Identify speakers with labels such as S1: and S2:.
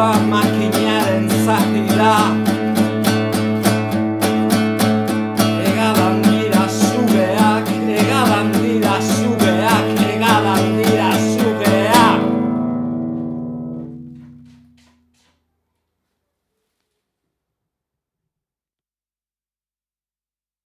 S1: my